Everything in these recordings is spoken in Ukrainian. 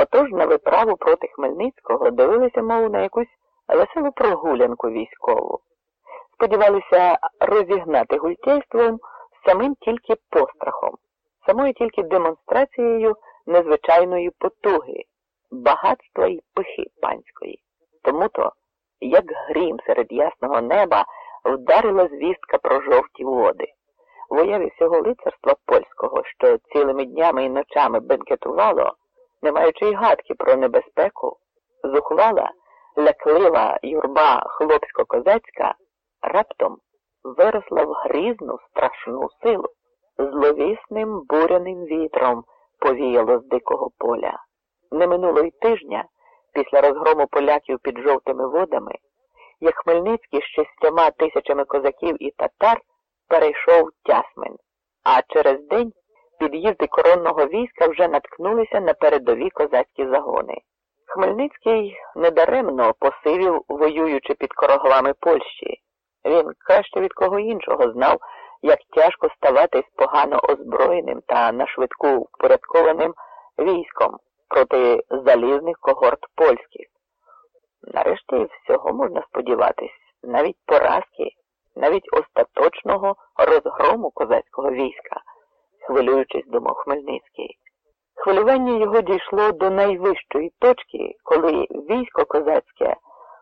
Отож на виправу проти Хмельницького дивилися, мов на якусь веселу прогулянку військову. Сподівалися розігнати гультєйством самим тільки пострахом, самою тільки демонстрацією незвичайної потуги, багатства і пихи панської. Тому то, як грім серед ясного неба, вдарила звістка про жовті води. В уяві всього лицарства польського, що цілими днями і ночами бенкетувало, не маючи й гадки про небезпеку, зухвала, ляклива юрба хлопсько-козацька раптом виросла в грізну страшну силу. Зловісним буряним вітром повіяло з дикого поля. Не минуло й тижня після розгрому поляків під жовтими водами, як Хмельницький з шістьома тисячами козаків і татар перейшов Тясмин, а через день під'їзди коронного війська вже наткнулися на передові козацькі загони. Хмельницький недаремно посивів, воюючи під короглами Польщі. Він краще від кого іншого знав, як тяжко ставати з погано озброєним та нашвидку впорядкованим військом проти залізних когорт польських. Нарешті всього можна сподіватись, навіть поразки, навіть остаточного розгрому козацького війська, хвилюючись думав Хмельницький. Хвилювання його дійшло до найвищої точки, коли військо козацьке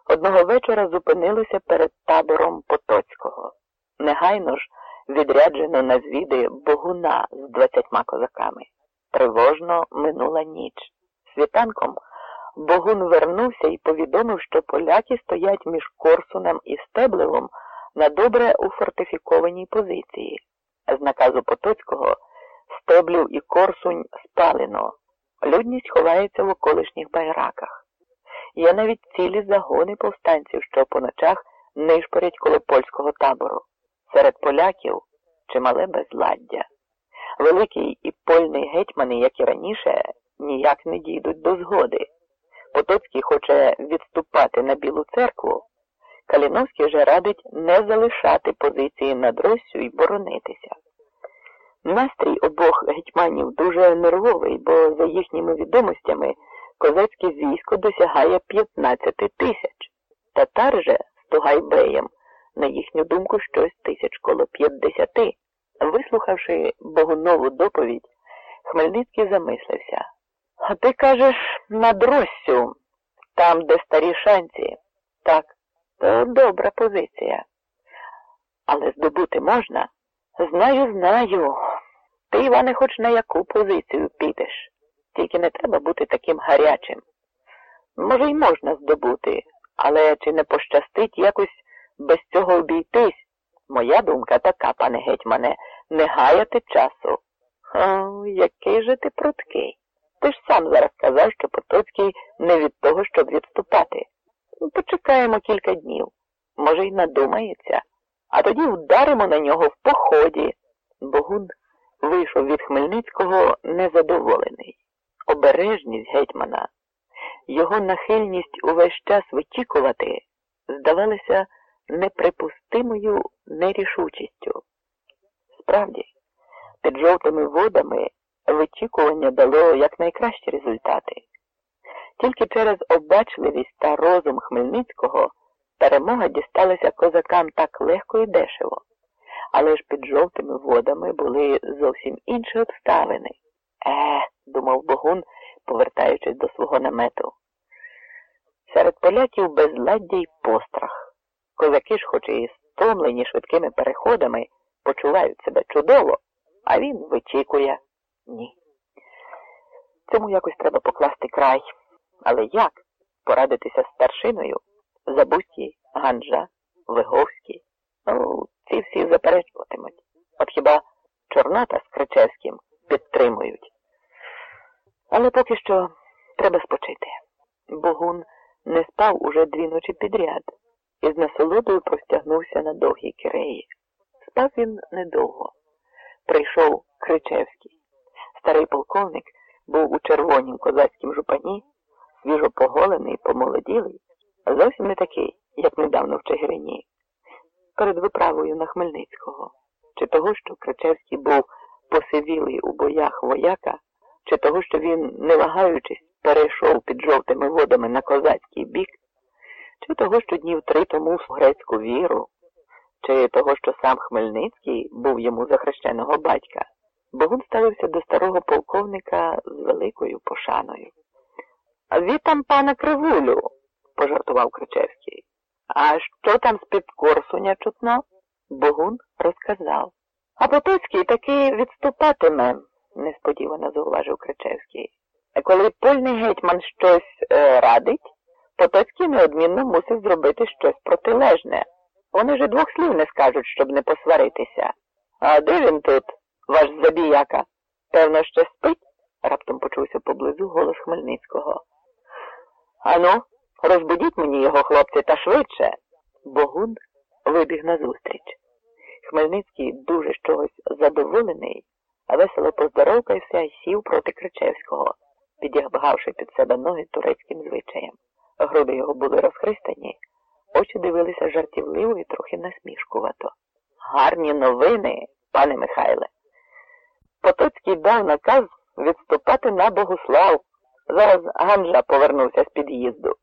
одного вечора зупинилося перед табором Потоцького. Негайно ж відряджено на звіди богуна з двадцятьма козаками. Тривожно минула ніч. Світанком Богун вернувся і повідомив, що поляки стоять між Корсуном і Стеблевом на добре уфортифікованій позиції. З наказу Потоцького Стеблів і Корсунь спалено. Людність ховається в околишніх байраках. Є навіть цілі загони повстанців, що по ночах нишпорять коло польського табору. Серед поляків чимале безладдя. Великий і польний гетьмани, як і раніше, ніяк не дійдуть до згоди. Потоцький хоче відступати на Білу церкву, Каліновський же радить не залишати позиції над Россю і боронитися. Настрій обох гетьманів дуже нервовий, бо за їхніми відомостями козацьке військо досягає 15 тисяч. Татар же з Тугайбеєм, на їхню думку, щось тисяч коло 50. Вислухавши Богунову доповідь, Хмельницький замислився. А ти кажеш над Россю, там, де старі шанці. Так, то добра позиція. Але здобути можна? Знаю, знаю. Ти, Іване, хоч на яку позицію підеш. Тільки не треба бути таким гарячим. Може, й можна здобути, але чи не пощастить якось без цього обійтись? Моя думка така, пане гетьмане, не гаяти часу. О, який же ти пруткий. Ти ж сам зараз казав, що Потоцький не від того, щоб відступати. Почекаємо кілька днів. Може, й надумається, а тоді вдаримо на нього в поході. Богун вийшов від Хмельницького незадоволений. Обережність гетьмана, його нахильність увесь час вичікувати, здавалися неприпустимою нерішучістю. Справді, під жовтими водами вичікування дало якнайкращі результати. Тільки через обачливість та розум Хмельницького перемога дісталася козакам так легко і дешево, але ж під жовтими водами були зовсім інші обставини. Е, думав Богун, повертаючись до свого намету. Серед поляків безладдя й пострах. Козаки ж, хоч і стомлені швидкими переходами, почувають себе чудово, а він вичікує. Ні. Цьому якось треба покласти край. Але як порадитися з старшиною? Забузький, Ганжа, Виговський. Ну, ці всі заперечуватимуть. От хіба Чорнота з Кричевським підтримують. Але поки що треба спочити. Богун не спав уже дві ночі підряд і з насолодою простягнувся на довгій киреї. Спав він недовго. Прийшов Кричевський. Старий полковник був у червонім козацькім жупані, свіжо поголений, помолоділий, зовсім не такий, як недавно в Чигирині, перед виправою на Хмельницького, чи того, що Кричевський був посивілий у боях вояка, чи того, що він, не вагаючись, перейшов під жовтими водами на козацький бік, чи того, що днів три тому в грецьку віру, чи того, що сам Хмельницький був йому за хрещеного батька, Богун ставився до старого полковника з великою пошаною. Вітам пана Кривулю, пожартував Кричевський. А що там з-під Корсуня чутно? Богун розказав. А Потоцький таки відступатиме, несподівано зауважив Кричевський. Коли польний гетьман щось е, радить, Потоцький неодмінно мусить зробити щось протилежне. Вони ж двох слів не скажуть, щоб не посваритися. А де він тут, ваш забіяка? Певно, ще спить? раптом почувся поблизу голос Хмельницького. Ану, розбудіть мені його, хлопці, та швидше. Богун вибіг назустріч. Хмельницький дуже з чогось задоволений, весело поздоровкався і сів проти Кричевського, підігбгавши під себе ноги турецьким звичаєм. Груди його були розхристані, очі дивилися жартівливо і трохи насмішкувато. Гарні новини, пане Михайле. Потоцький дав наказ відступати на Богослав. Зараз Ганжа повернувся з під'їзду,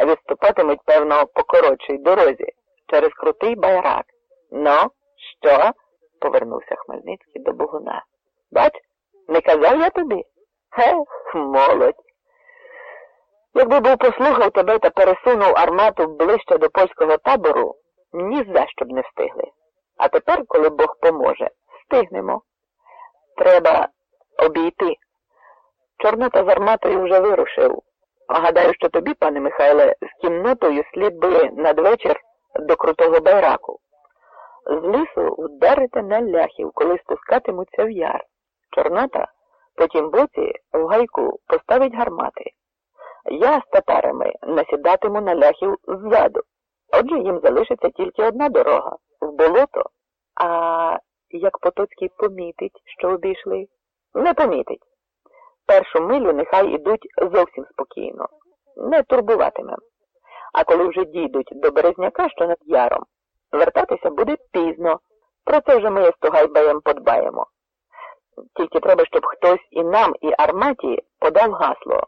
а відступатимуть, певно, по коротшій дорозі, через крутий байрак. Ну, що? повернувся Хмельницький до Богуна. Бач, не казав я тобі? Хех, молодь. Якби був послухав тебе та пересунув армату ближче до польського табору, ні за що б не встигли. А тепер, коли Бог поможе, встигнемо. Треба обійти. Чорнота з арматою вже вирушив. Гадаю, що тобі, пане Михайле, з кімнотою слід би надвечір до крутого байраку. З лісу вдарите на ляхів, коли спускатимуться в яр. Чорнота по тім боці в гайку поставить гармати. Я з татарами насідатиму на ляхів ззаду. Отже їм залишиться тільки одна дорога в болото. А як Потоцький помітить, що обійшли, не помітить. Першу милю нехай ідуть зовсім спокійно, не турбуватиме. А коли вже дійдуть до Березняка, що над яром, вертатися буде пізно. Про це вже ми з Тугайбаєм подбаємо. Тільки треба, щоб хтось і нам, і арматі подав гасло.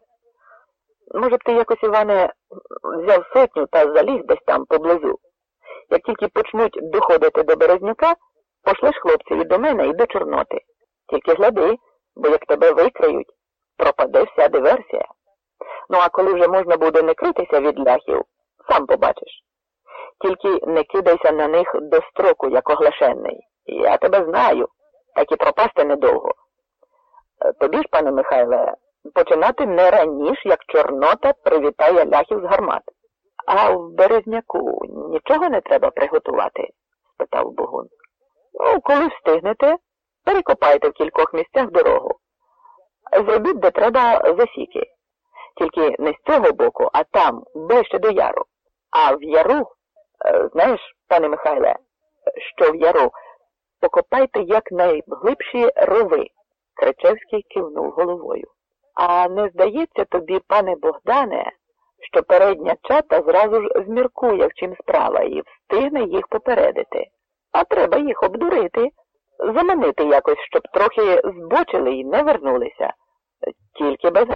Може б ти якось, Іване, взяв сотню та заліз десь там поблизу. Як тільки почнуть доходити до Березняка, пошлеш хлопців до мене і до Чорноти. Тільки гляди, бо як тебе викриють, пропаде вся диверсія. Ну а коли вже можна буде не критися від ляхів, сам побачиш. Тільки не кидайся на них до строку, як оглашенний. Я тебе знаю, так і пропасти недовго. Тобі ж, пане Михайле, починати не раніше, як Чорнота привітає ляхів з гармат. А в Березняку нічого не треба приготувати? спитав Богун. Ну, коли встигнете, перекопайте в кількох місцях дорогу. Зробіть, де треба засіки. Тільки не з цього боку, а там, ближче до яру. А в яру, знаєш, пане Михайле, що в яру, покопайте якнайглибші рови. Кричевський кивнув головою. А не здається тобі, пане Богдане, що передня чата зразу ж зміркує, в чим справа, і встигне їх попередити. А треба їх обдурити, заманити якось, щоб трохи збочили і не вернулися. Тільки без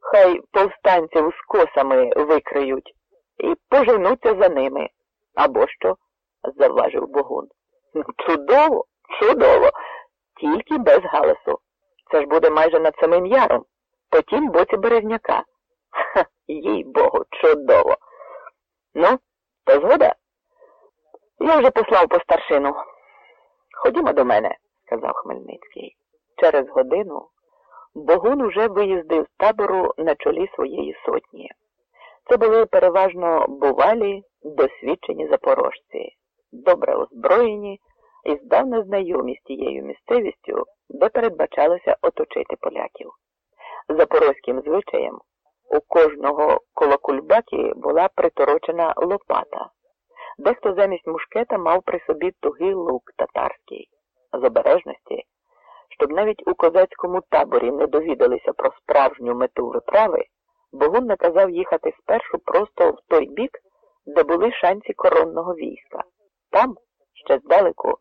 хай повстанців з косами викриють і поженуться за ними. Або що? завважив Богун. Чудово, чудово, тільки без галасу. Це ж буде майже над самим яром, по тім боці березняка. Ха, їй богу, чудово. Ну, то згода? Я вже послав по старшину. Ходімо до мене, сказав Хмельницький. Через годину Богун уже виїздив з табору на чолі своєї сотні. Це були переважно бувалі, досвідчені запорожці, добре озброєні і здавна знайомі з тією місцевістю, де передбачалося оточити поляків. Запорозьким звичаєм у кожного коло кульбаки була приторочена лопата. Дехто замість мушкета мав при собі тугий лук татарський з обережності, навіть у козацькому таборі не довідалися про справжню мету виправи, Богун наказав їхати спершу просто в той бік, де були шанці коронного війська. Там, ще здалеку,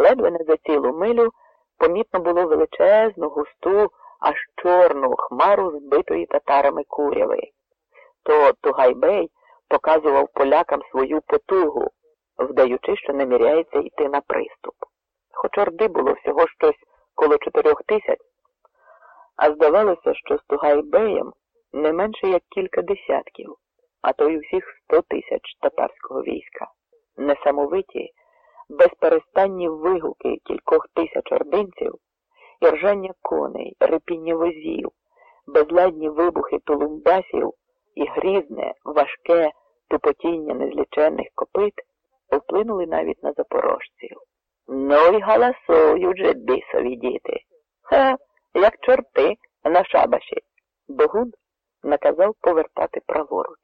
ледве не за цілу милю, помітно було величезну, густу, аж чорну хмару збитої татарами куряви. То Тугайбей показував полякам свою потугу, вдаючи, що наміряється йти на приступ. Хоч орди було всього щось коло чотирьох тисяч, а здавалося, що з Тугайбеєм не менше як кілька десятків, а то й усіх сто тисяч татарського війська. Несамовиті, безперестанні вигуки кількох тисяч ординців, і ржання коней, репіння возів, безладні вибухи тулумбасів і грізне, важке тупотіння незліченних копит вплинули навіть на запорожців. Ну й галасують же бісові діти. Ха, як чорти на шабаші. Богун наказав повертати праворуч.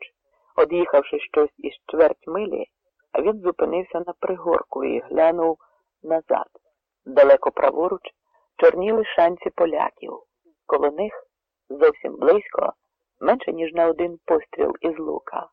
Од'їхавши щось із чверть милі, він зупинився на пригорку і глянув назад. Далеко праворуч чорніли шанці поляків. Коло них зовсім близько, менше ніж на один постріл із лука.